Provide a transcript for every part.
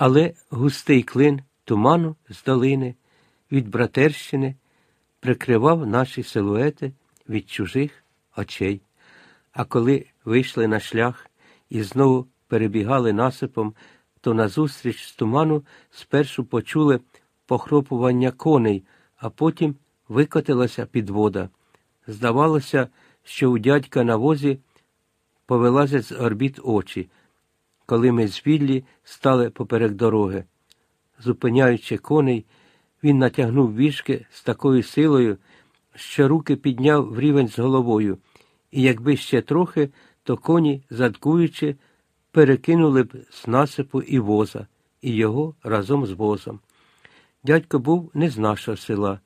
Але густий клин туману з долини від братерщини прикривав наші силуети від чужих очей. А коли вийшли на шлях і знову перебігали насипом, то назустріч з туману спершу почули похропування коней, а потім викотилася підвода. Здавалося, що у дядька на возі повилазять з орбіт очі, коли ми з Віллі стали поперек дороги. Зупиняючи коней, він натягнув вішки з такою силою, що руки підняв в рівень з головою, і якби ще трохи, то коні, задкуючи, перекинули б з насипу і воза, і його разом з возом. Дядько був не з нашого села,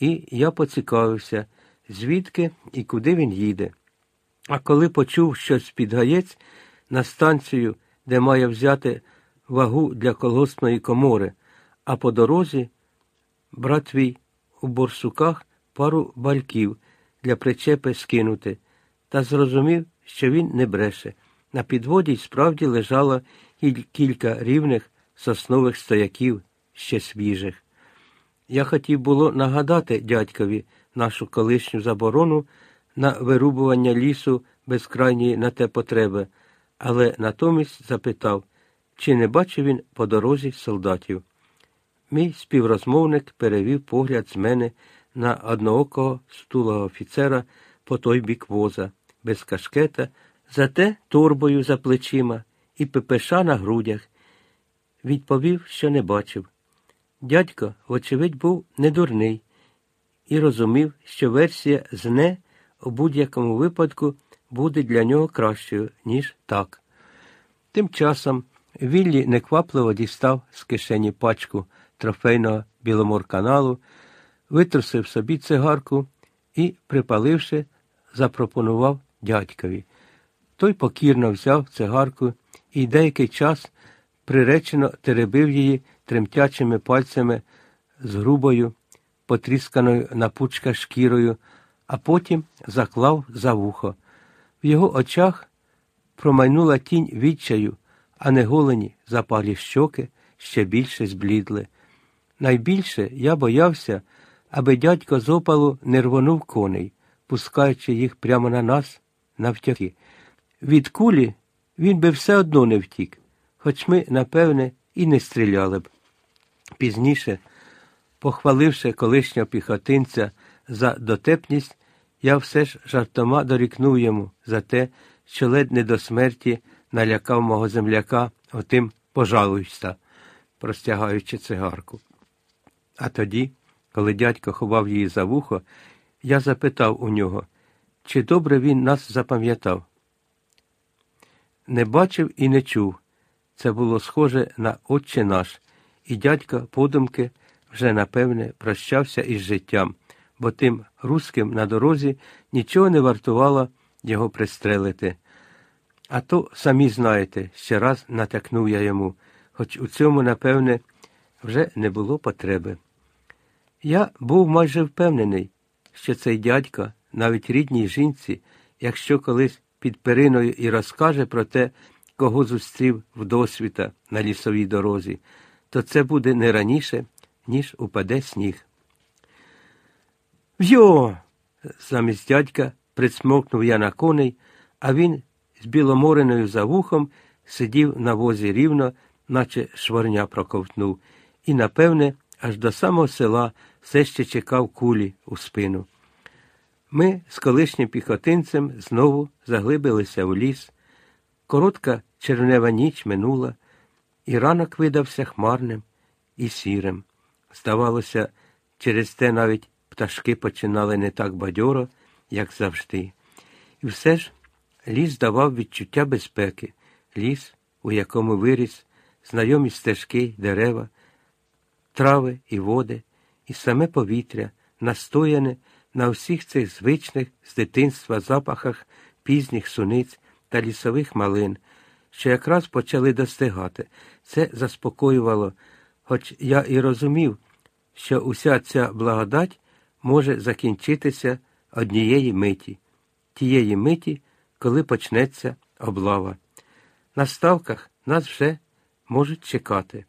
і я поцікавився, звідки і куди він їде. А коли почув щось під гаєць на станцію, де має взяти вагу для колгоспної комори, а по дорозі брат твій у борсуках пару бальків для причепи скинути, та зрозумів, що він не бреше. На підводі й справді лежало кілька рівних соснових стояків, ще свіжих. Я хотів було нагадати дядькові нашу колишню заборону на вирубування лісу без крайньої на те потреби, але натомість запитав, чи не бачив він по дорозі солдатів. Мій співрозмовник перевів погляд з мене на одноокого стулого офіцера по той бік воза, без кашкета, зате торбою за плечима і пепеша на грудях. Відповів, що не бачив. Дядько, вочевидь, був недурний і розумів, що версія з «не» у будь-якому випадку буде для нього кращою, ніж так. Тим часом Віллі неквапливо дістав з кишені пачку трофейного біломорканалу, витрусив собі цигарку і, припаливши, запропонував дядькові. Той покірно взяв цигарку і деякий час приречено теребив її тремтячими пальцями з грубою, потрісканою на пучка шкірою, а потім заклав за вухо. В його очах промайнула тінь відчаю, а неголені запалі щоки ще більше зблідли. Найбільше я боявся, аби дядько з опалу не рвонув коней, пускаючи їх прямо на нас навтяки. Від кулі він би все одно не втік, хоч ми, напевне, і не стріляли б. Пізніше, похваливши колишнього піхотинця за дотепність, я все ж жартома дорікнув йому за те, що ледь не до смерті налякав мого земляка отим пожалуйся, простягаючи цигарку. А тоді, коли дядько ховав її за вухо, я запитав у нього, чи добре він нас запам'ятав. Не бачив і не чув. Це було схоже на Отче наш, і дядько подумки вже, напевне, прощався із життям, бо тим руським на дорозі нічого не вартувало його пристрелити. А то, самі знаєте, ще раз натякнув я йому, хоч у цьому, напевне, вже не було потреби. Я був майже впевнений, що цей дядько, навіть рідній жінці, якщо колись під периною і розкаже про те, кого зустрів вдосвіта на лісовій дорозі, то це буде не раніше, ніж упаде сніг. В'йо! замість дядька присмокнув я на коней, а він з біломореною за вухом сидів на возі рівно, наче шворня проковтнув, і, напевне, аж до самого села все ще чекав кулі у спину. Ми з колишнім піхотинцем знову заглибилися в ліс. Коротка червнева ніч минула, і ранок видався хмарним і сірим. Здавалося, через те навіть пташки починали не так бадьоро, як завжди. І все ж ліс давав відчуття безпеки, ліс, у якому виріс знайомі стежки, дерева, трави і води, і саме повітря, настояне на всіх цих звичних з дитинства запахах пізніх суниць та лісових малин, що якраз почали достигати. Це заспокоювало, хоч я і розумів, що уся ця благодать може закінчитися однієї миті, тієї миті, коли почнеться облава. На ставках нас вже можуть чекати.